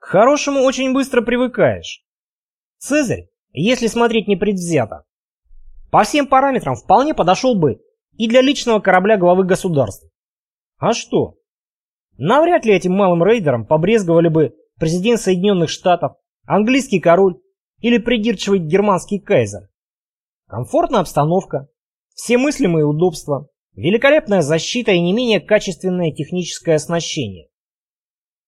К хорошему очень быстро привыкаешь. Цезарь, если смотреть непредвзято, по всем параметрам вполне подошел бы и для личного корабля главы государства. А что? Навряд ли этим малым рейдерам побрезговали бы президент Соединенных Штатов, английский король или придирчивый германский кайзер. Комфортная обстановка, все мыслимые удобства, великолепная защита и не менее качественное техническое оснащение.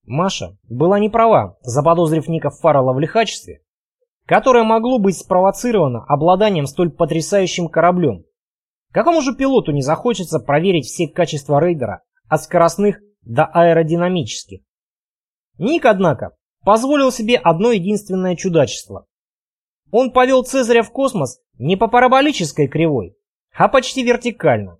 Маша была не права, заподозрив Ника Фаррелла в лихачестве, которое могло быть спровоцировано обладанием столь потрясающим кораблем. Какому же пилоту не захочется проверить все качества рейдера от скоростных до аэродинамических? Ник, однако, позволил себе одно единственное чудачество. Он повел Цезаря в космос не по параболической кривой, а почти вертикально.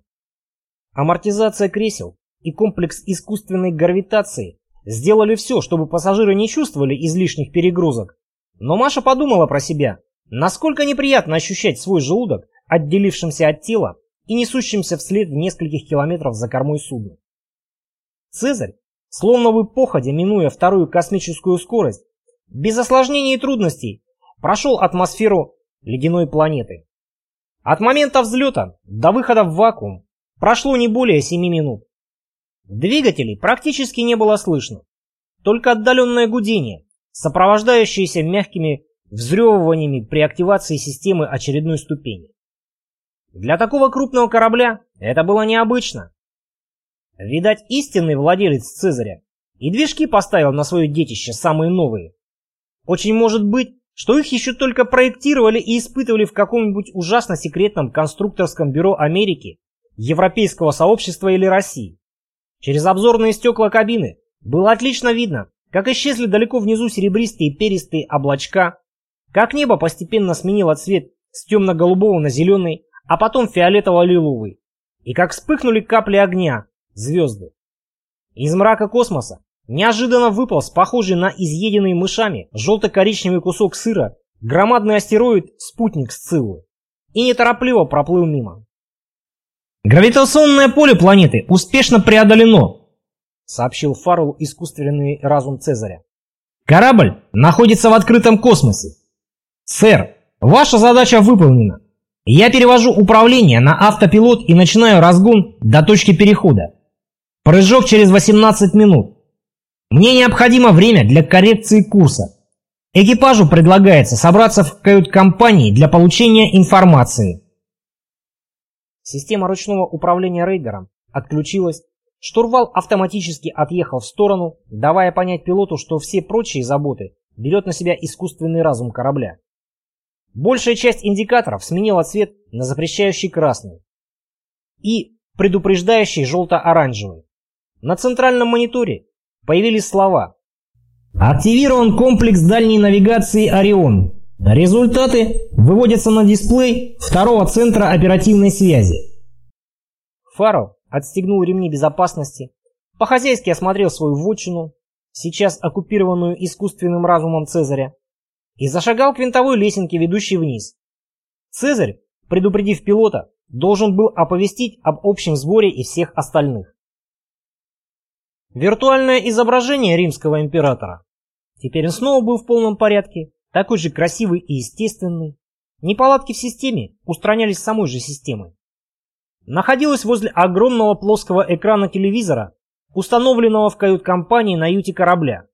Амортизация кресел и комплекс искусственной гравитации сделали все, чтобы пассажиры не чувствовали излишних перегрузок, но Маша подумала про себя, насколько неприятно ощущать свой желудок, отделившимся от тела и несущимся вслед в нескольких километров за кормой судна. Цезарь, словно в походе, минуя вторую космическую скорость, без осложнений и трудностей, прошел атмосферу ледяной планеты. От момента взлета до выхода в вакуум прошло не более 7 минут. Двигателей практически не было слышно, только отдаленное гудение, сопровождающиеся мягкими взрёвываниями при активации системы очередной ступени. Для такого крупного корабля это было необычно. Видать, истинный владелец Цезаря и движки поставил на свое детище самые новые. Очень может быть, что их еще только проектировали и испытывали в каком-нибудь ужасно секретном конструкторском бюро Америки, Европейского сообщества или России. Через обзорные стекла кабины было отлично видно, как исчезли далеко внизу серебристые перистые облачка, как небо постепенно сменило цвет с темно-голубого на зеленый, а потом фиолетово-лиловый, и как вспыхнули капли огня, звезды. Из мрака космоса неожиданно выпал с похожий на изъеденный мышами желто-коричневый кусок сыра громадный астероид спутник Сциллы и неторопливо проплыл мимо. Гравитационное поле планеты успешно преодолено, — сообщил Фаррелл искусственный разум Цезаря. «Корабль находится в открытом космосе. Сэр, ваша задача выполнена. Я перевожу управление на автопилот и начинаю разгон до точки перехода. Прыжок через 18 минут. Мне необходимо время для коррекции курса. Экипажу предлагается собраться в кают-компании для получения информации». Система ручного управления рейдером отключилась Штурвал автоматически отъехал в сторону, давая понять пилоту, что все прочие заботы берет на себя искусственный разум корабля. Большая часть индикаторов сменила цвет на запрещающий красный и предупреждающий желто-оранжевый. На центральном мониторе появились слова «Активирован комплекс дальней навигации «Орион». Результаты выводятся на дисплей второго центра оперативной связи». Фаррелл отстегнул ремни безопасности, по-хозяйски осмотрел свою вотчину, сейчас оккупированную искусственным разумом Цезаря, и зашагал к винтовой лесенке, ведущей вниз. Цезарь, предупредив пилота, должен был оповестить об общем сборе и всех остальных. Виртуальное изображение римского императора. Теперь снова был в полном порядке, такой же красивый и естественный. Неполадки в системе устранялись самой же системой находилась возле огромного плоского экрана телевизора, установленного в кают-компании на юте корабля.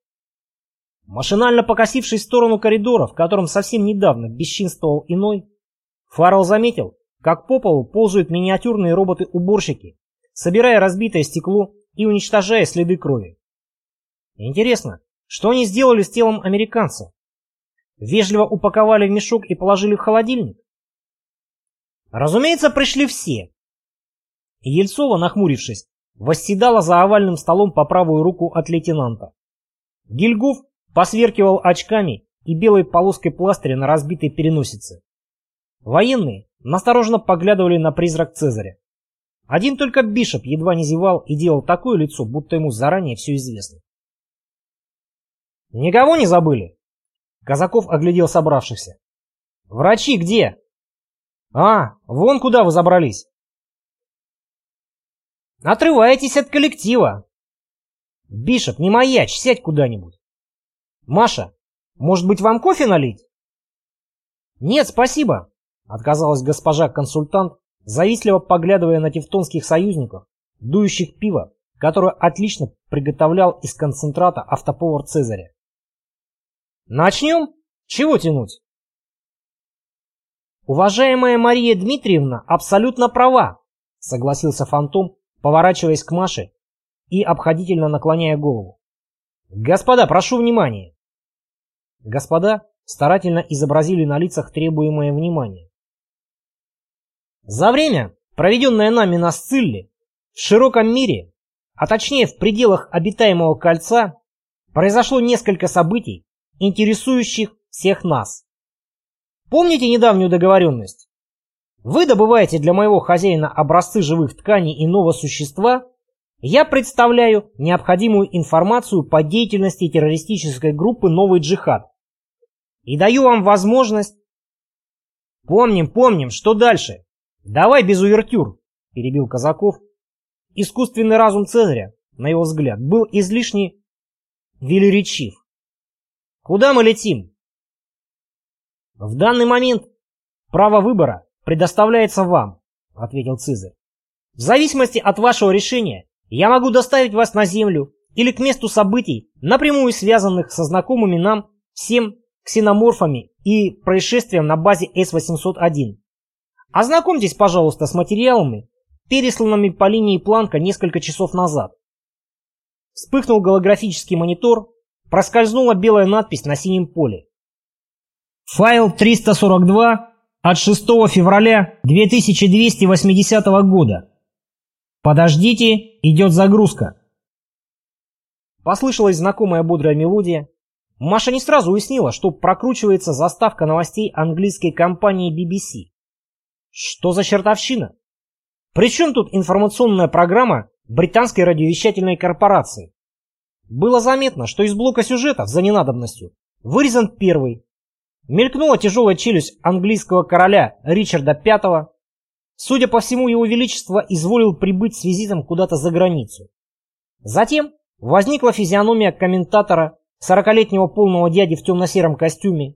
Машинально покосившись в сторону коридора, в котором совсем недавно бесчинствовал иной, Фаррелл заметил, как по полу ползают миниатюрные роботы-уборщики, собирая разбитое стекло и уничтожая следы крови. Интересно, что они сделали с телом американца? Вежливо упаковали в мешок и положили в холодильник? Разумеется, пришли все, Ельцова, нахмурившись, восседала за овальным столом по правую руку от лейтенанта. Гильгоф посверкивал очками и белой полоской пластыря на разбитой переносице. Военные настороженно поглядывали на призрак Цезаря. Один только Бишоп едва не зевал и делал такое лицо, будто ему заранее все известно. «Никого не забыли?» Казаков оглядел собравшихся. «Врачи где?» «А, вон куда вы забрались!» Отрываетесь от коллектива. Бишоп, не маячь, сядь куда-нибудь. «Маша, может быть, вам кофе налить?» «Нет, спасибо», — отказалась госпожа-консультант, завистливо поглядывая на тевтонских союзников, дующих пиво, которое отлично приготовлял из концентрата автоповар Цезаря. «Начнем? Чего тянуть?» «Уважаемая Мария Дмитриевна абсолютно права», — согласился Фантом, поворачиваясь к Маше и обходительно наклоняя голову. «Господа, прошу внимания!» Господа старательно изобразили на лицах требуемое внимание. За время, проведенное нами на Сцилле, в широком мире, а точнее в пределах обитаемого кольца, произошло несколько событий, интересующих всех нас. Помните недавнюю договоренность? Вы добываете для моего хозяина образцы живых тканей иного существа, я представляю необходимую информацию по деятельности террористической группы «Новый джихад». И даю вам возможность... Помним, помним, что дальше? Давай без увертюр, перебил Казаков. Искусственный разум Цезаря, на его взгляд, был излишне велеречив. Куда мы летим? В данный момент право выбора предоставляется вам, ответил Цезарь. В зависимости от вашего решения я могу доставить вас на Землю или к месту событий, напрямую связанных со знакомыми нам всем ксеноморфами и происшествием на базе С-801. Ознакомьтесь, пожалуйста, с материалами, пересланными по линии Планка несколько часов назад. Вспыхнул голографический монитор, проскользнула белая надпись на синем поле. Файл 342 от 6 февраля 2280 года. Подождите, идет загрузка. Послышалась знакомая бодрая мелодия. Маша не сразу уяснила, что прокручивается заставка новостей английской компании BBC. Что за чертовщина? Причем тут информационная программа британской радиовещательной корпорации? Было заметно, что из блока сюжетов за ненадобностью вырезан первый. Мелькнула тяжелая челюсть английского короля Ричарда V, Судя по всему, его величество изволил прибыть с визитом куда-то за границу. Затем возникла физиономия комментатора, сорокалетнего полного дяди в темно-сером костюме.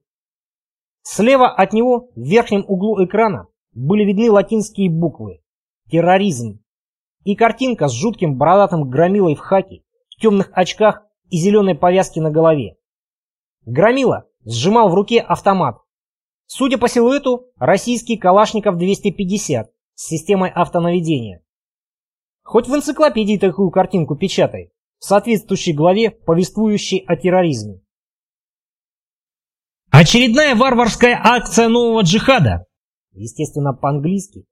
Слева от него, в верхнем углу экрана, были видны латинские буквы «Терроризм» и картинка с жутким бородатым громилой в хаке, темных очках и зеленой повязке на голове. Громила сжимал в руке автомат. Судя по силуэту, российский Калашников 250 с системой автонаведения. Хоть в энциклопедии такую картинку печатай, в соответствующей главе, повествующей о терроризме. Очередная варварская акция нового джихада, естественно по-английски,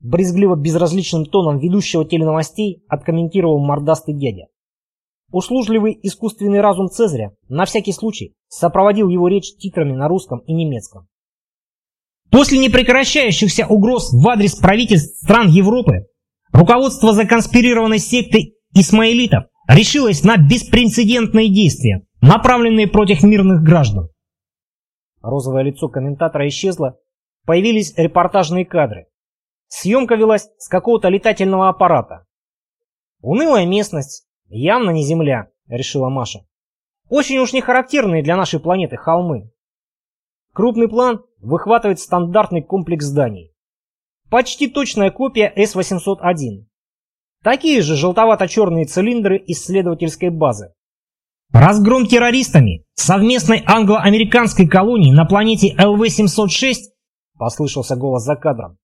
брезгливо безразличным тоном ведущего теленовостей откомментировал мордастый дядя. Услужливый искусственный разум Цезаря на всякий случай сопроводил его речь титрами на русском и немецком. После непрекращающихся угроз в адрес правительств стран Европы, руководство законспирированной секты исмаилитов решилось на беспрецедентные действия, направленные против мирных граждан. Розовое лицо комментатора исчезло, появились репортажные кадры. Съемка велась с какого-то летательного аппарата. Унылая местность, явно не земля, решила Маша. Очень уж не характерные для нашей планеты холмы. Крупный план выхватывает стандартный комплекс зданий. Почти точная копия С-801. Такие же желтовато-черные цилиндры исследовательской базы. Разгром террористами совместной англо-американской колонии на планете ЛВ-706, послышался голос за кадром,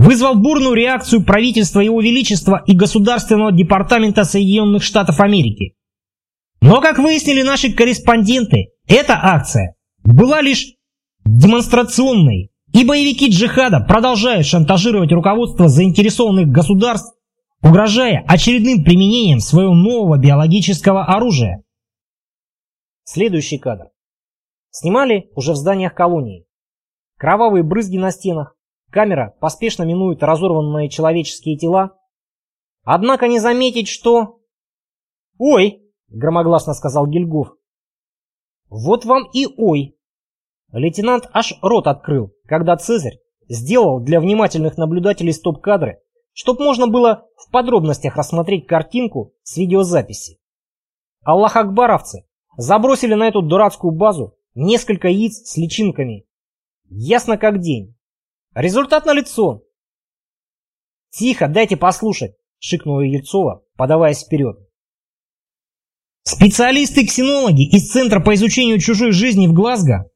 вызвал бурную реакцию правительства Его Величества и Государственного департамента Соединенных Штатов Америки. Но, как выяснили наши корреспонденты, эта акция была лишь демонстрационной, и боевики джихада продолжают шантажировать руководство заинтересованных государств, угрожая очередным применением своего нового биологического оружия. Следующий кадр. Снимали уже в зданиях колонии. Кровавые брызги на стенах, камера поспешно минует разорванные человеческие тела. Однако не заметить, что... «Ой!» — громогласно сказал Гильгоф. «Вот вам и ой!» Лейтенант аж рот открыл, когда Цезарь сделал для внимательных наблюдателей стоп-кадры, чтобы можно было в подробностях рассмотреть картинку с видеозаписи. Аллах Акбаровцы забросили на эту дурацкую базу несколько яиц с личинками. Ясно как день. Результат налицо. «Тихо, дайте послушать», — шикнула Ельцова, подаваясь вперед. Специалисты-ксенологи из Центра по изучению чужой жизни в Глазго,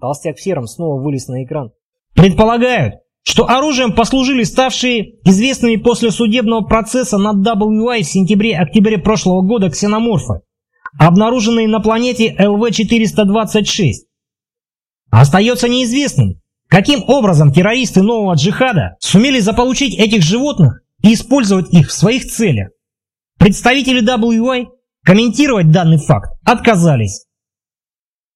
толстяк в сером снова вылез на экран, предполагают, что оружием послужили ставшие известными после судебного процесса над WI в сентябре-октябре прошлого года ксеноморфы, обнаруженные на планете ЛВ-426. Остается неизвестным, каким образом террористы нового джихада сумели заполучить этих животных и использовать их в своих целях. Представители WI комментировать данный факт отказались.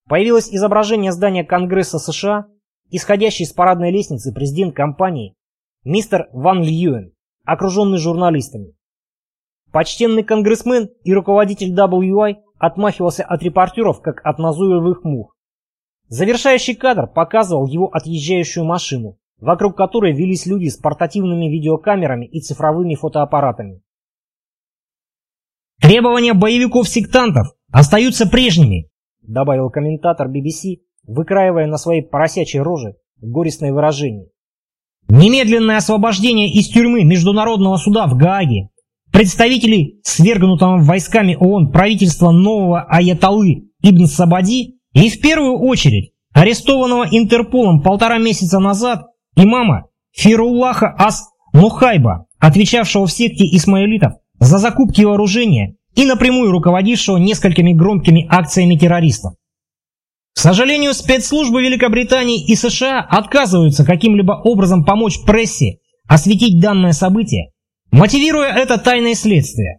Появилось изображение здания Конгресса США исходящий с парадной лестницы президент компании, мистер Ван Льюэн, окруженный журналистами. Почтенный конгрессмен и руководитель WI отмахивался от репортеров, как от назойливых мух. Завершающий кадр показывал его отъезжающую машину, вокруг которой велись люди с портативными видеокамерами и цифровыми фотоаппаратами. «Требования боевиков-сектантов остаются прежними», добавил комментатор BBC выкраивая на своей поросячьей роже горестное выражение. Немедленное освобождение из тюрьмы Международного суда в Гааге представителей свергнутого войсками ООН правительства нового Аяталы Ибн Сабади и в первую очередь арестованного Интерполом полтора месяца назад имама Фируллаха Ас Мухайба, отвечавшего в секте исмаилитов за закупки вооружения и напрямую руководившего несколькими громкими акциями террористов. К сожалению, спецслужбы Великобритании и США отказываются каким-либо образом помочь прессе осветить данное событие, мотивируя это тайное следствие.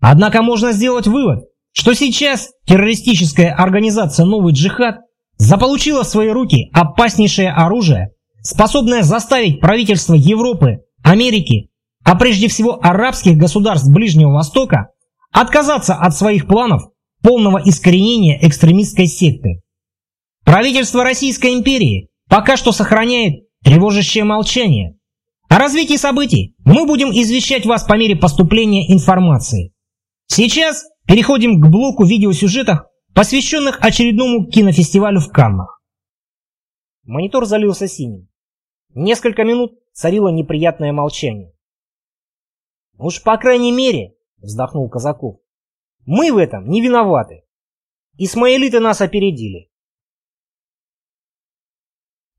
Однако можно сделать вывод, что сейчас террористическая организация «Новый джихад» заполучила в свои руки опаснейшее оружие, способное заставить правительства Европы, Америки, а прежде всего арабских государств Ближнего Востока отказаться от своих планов полного искоренения экстремистской секты. Правительство Российской империи пока что сохраняет тревожащее молчание. О развитии событий мы будем извещать вас по мере поступления информации. Сейчас переходим к блоку видеосюжетов, посвященных очередному кинофестивалю в Каннах. Монитор залился синим. Несколько минут царило неприятное молчание. «Уж по крайней мере», — вздохнул Казаков, — «мы в этом не виноваты. Исмаилиты нас опередили.